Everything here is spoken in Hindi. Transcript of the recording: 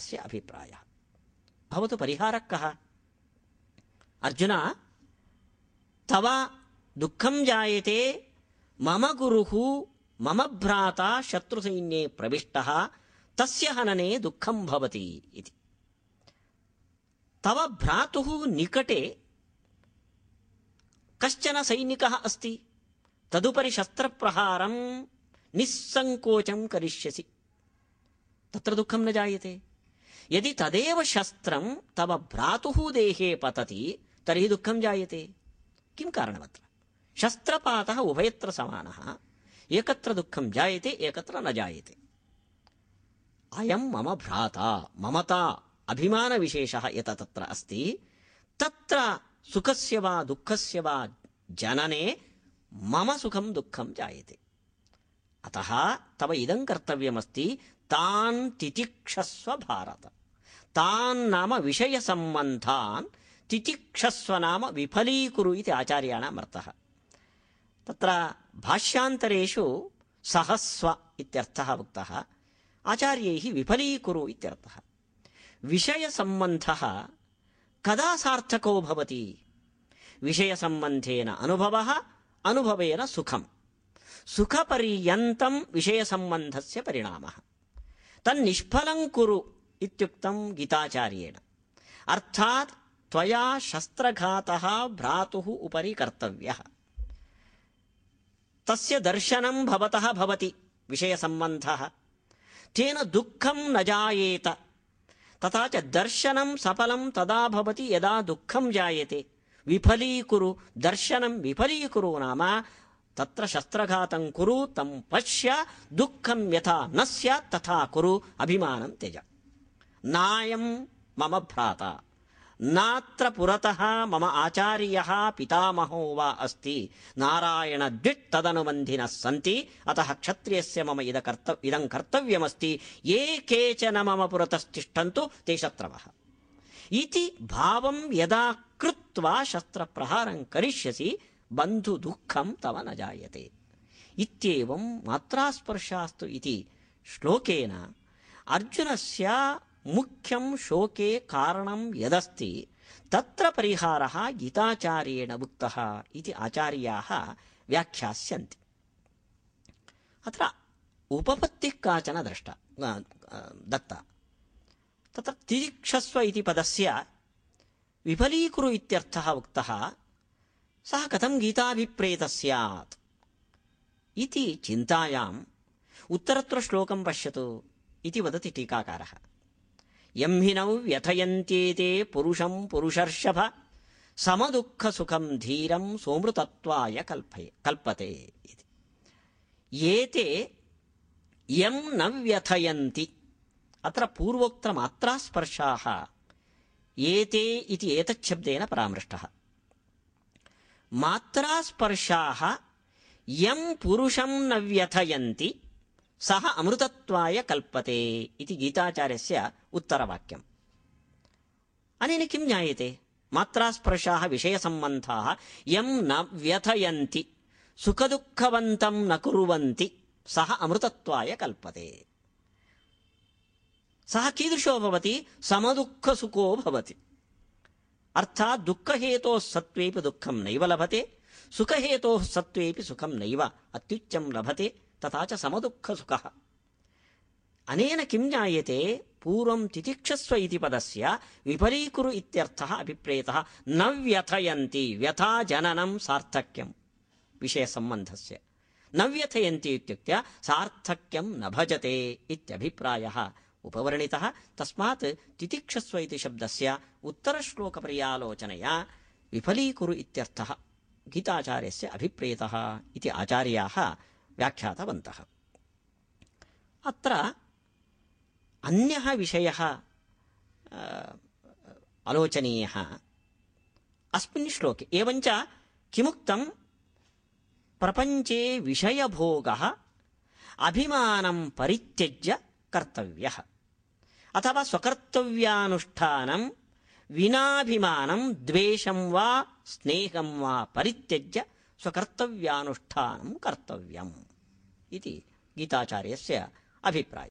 अस्य अभिप्रायः। भवतु परिहारः कः? अर्जुन, तव दुःखं जायते, मम गुरुः, मम भ्राता शत्रुसैन्ये प्रविष्टः, तस्य हनने दुःखं भवति इति। तव भ्रातुः निकटे कश्चन सैनिकः अस्ति, तदुपरि शस्त्रप्रहारं निस्सङ्कोचं करिष्यसि। तत्र दुःखं न जायते। यदि तदेव शस्त्रं तव भ्रातुः देहे पतति, तर्हि दुःखं जायते। किं कारणमत्र? शस्त्रपातः उभयत्र समानः, एकत्र दुःखं जायते, एकत्र न जायते। अयं मम भ्राता, ममता अभिमानविशेषः यत तत्र अस्ति, तत्र सुखस्य वा दुःखस्य वा जनने मम सुखं दुःखं जायते। अतः तव इदं कर्तव्यमस्ति, तान् तितिक्षस्व भारत। तान् नाम विषयसम्बन्धान् तितिक्षस्व नाम विफलीकुरु इति आचार्याणाम् अर्थः। तत्र भाष्यान्तरेषु सहस्व इत्यर्थः उक्तः आचार्यैः विफलीकुरु इत्यर्थः। विषयसम्बन्धः कदा सार्थको भवति? विषयसम्बन्धेन अनुभवः अनुभवेन सुखम्। सुखपर्यन्तं विषयसम्बन्धस्य परिणामः। तन्निष्फलं कुरु इत्युक्तं गीताचार्येण। अर्थात् त्वया शस्त्रघातः भ्रातुः उपरि कर्तव्यः। तस्य दर्शनं भवतः भवति विषयसम्बन्धः। तेन दुःखं न जायेत। तथा च दर्शनं सफलं तदा भवति यदा दुःखं जायते। विफलीकुरु, दर्शनं विफलीकुरु नाम तत्र शस्त्रघातं कुरु, तं पश्य दुःखं यथा न स्यात् तथा कुरु, अभिमानं त्यज। నాయం మమ భ్రాత. నాత్ర పురత మమ ఆచార్య పితామహో వా అస్తి. నారాయణ ద్విట్ తదనుబంధిన సంతి. అత క్షత్రియస్ మమ ఇద కర్త ఇదం కర్తవ్యమస్తి. ఏ కేచన మమ పురతస్తిష్టంతు తే శత్రవः. ఇది భావం యదా కృత్వా శస్త్రప్రహారం కరిష్యసి బంధు దుఃఖం తవ న జాయతే. ఇత్యేవం మాత్రాస్పర్శాస్తు ఇది శ్లోకేన. అర్జునస్య ಮುಖ್ಯಂ ಶೋಕೆ ಕಾರಣಂ ಯದಸ್ತಿ ತತ್ರ ಪರಿಹಾರ ಗೀತಾಚಾರ್ಯೇಣ ಉಕ್ತ ಇತಿ ಆಚಾರ್ಯಾ ವ್ಯಾಖ್ಯಾಸ್ಯಂತ. ಅತ್ರ ಉಪಪತ್ತಿ ಕಾಚನ ದ್ರಷ್ಟ ದತ್ತ. ತತ್ರ ತಿಕ್ಷಸ್ವ ಇತಿ ಪದಸ್ಯ ವಿಫಲೀಕುರು ಇತ್ಯರ್ಥಃ ಉಕ್ತ ಸಹ ಕಥಂ ಗೀತಾಭಿಪ್ರೇತ ಸ್ಯಾತ್ ಇತಿ ಚಿಂತಾಯಾಂ ಉತ್ತರತ್ರ ಶ್ಲೋಕಂ ಪಶ್ಯತು ಇತಿ ವದತಿ ಟೀಕಾಕಾರः. ఎంహినౌ వ్యథయంత్యేతే పురుషం పురుషర్షభ సమదుఃఖ సుఖం ధీరం సోమృతత్వాయ కల్పయ కల్పతే ఇది. ఏతే ఎం న వ్యథయంతి? అత్ర పూర్వోక్తమాత్రా స్పర్శాః ఏతే ఇది ఏతచ్ఛబ్దేన పరామృష్ట. మాత్రాస్పర్శాహ ఎం పురుషం న వ్యథయంతి? సహ అమృతత్వాయ కల్పతే ఇది గీతాచార్యస్య ఉత్తరవాక్యం. అనేన కిం జ్ఞాయతే? విషయ సంబంధా ఎం న వ్యథయంతి సుఖదుఃఖవంతం న కురువంతి సహ అమృతత్వాయ కల్పతే. సహ కీదృశో భవతి సమదుఃఖసుఖో భవతి. అర్థా దుఃఖహేతో సత్వేపి దుఃఖం నైవ లభతే సుఖహేతో సత్వేపి సుఖం నైవ అత్యుచ్చం లభతే तथा च समदुःखसुखः। अनेन किं ज्ञायते? पूर्वं तितिक्षस्व इति पदस्य विपरीकुरु इत्यर्थः अभिप्रेतः न व्यथयन्ति, व्यथा जननं सार्थक्यं विषयसम्बन्धस्य। न व्यथयन्ति इत्युक्ते सार्थक्यं न भजते इत्यभिप्रायः। उपवर्णितः, तस्मात् तितिक्षस्व इति शब्दस्य उत्तरश्लोकपर्यालोचनया विफलीकुरु इत्यर्थः गीताचार्यस्य अभिप्रेतः इति आचार्याः व्याख्यातवन्तः। अत्र अन्यः विषयः आलोचनीयः। अस्मिन् श्लोके, एवञ्च किमुक्तं प्रपञ्चे विषयभोगः अभिमानं परित्यज्य कर्तव्यः। अथवा स्वकर्तव्यानुष्ठानं विनाभिमानं द्वेषं वा, स्नेहं वा परित्यज्य स्वकर्तव्यानुष्ठानं कर्तव्यम् इति गीताचार्यस्य अभिप्रायः।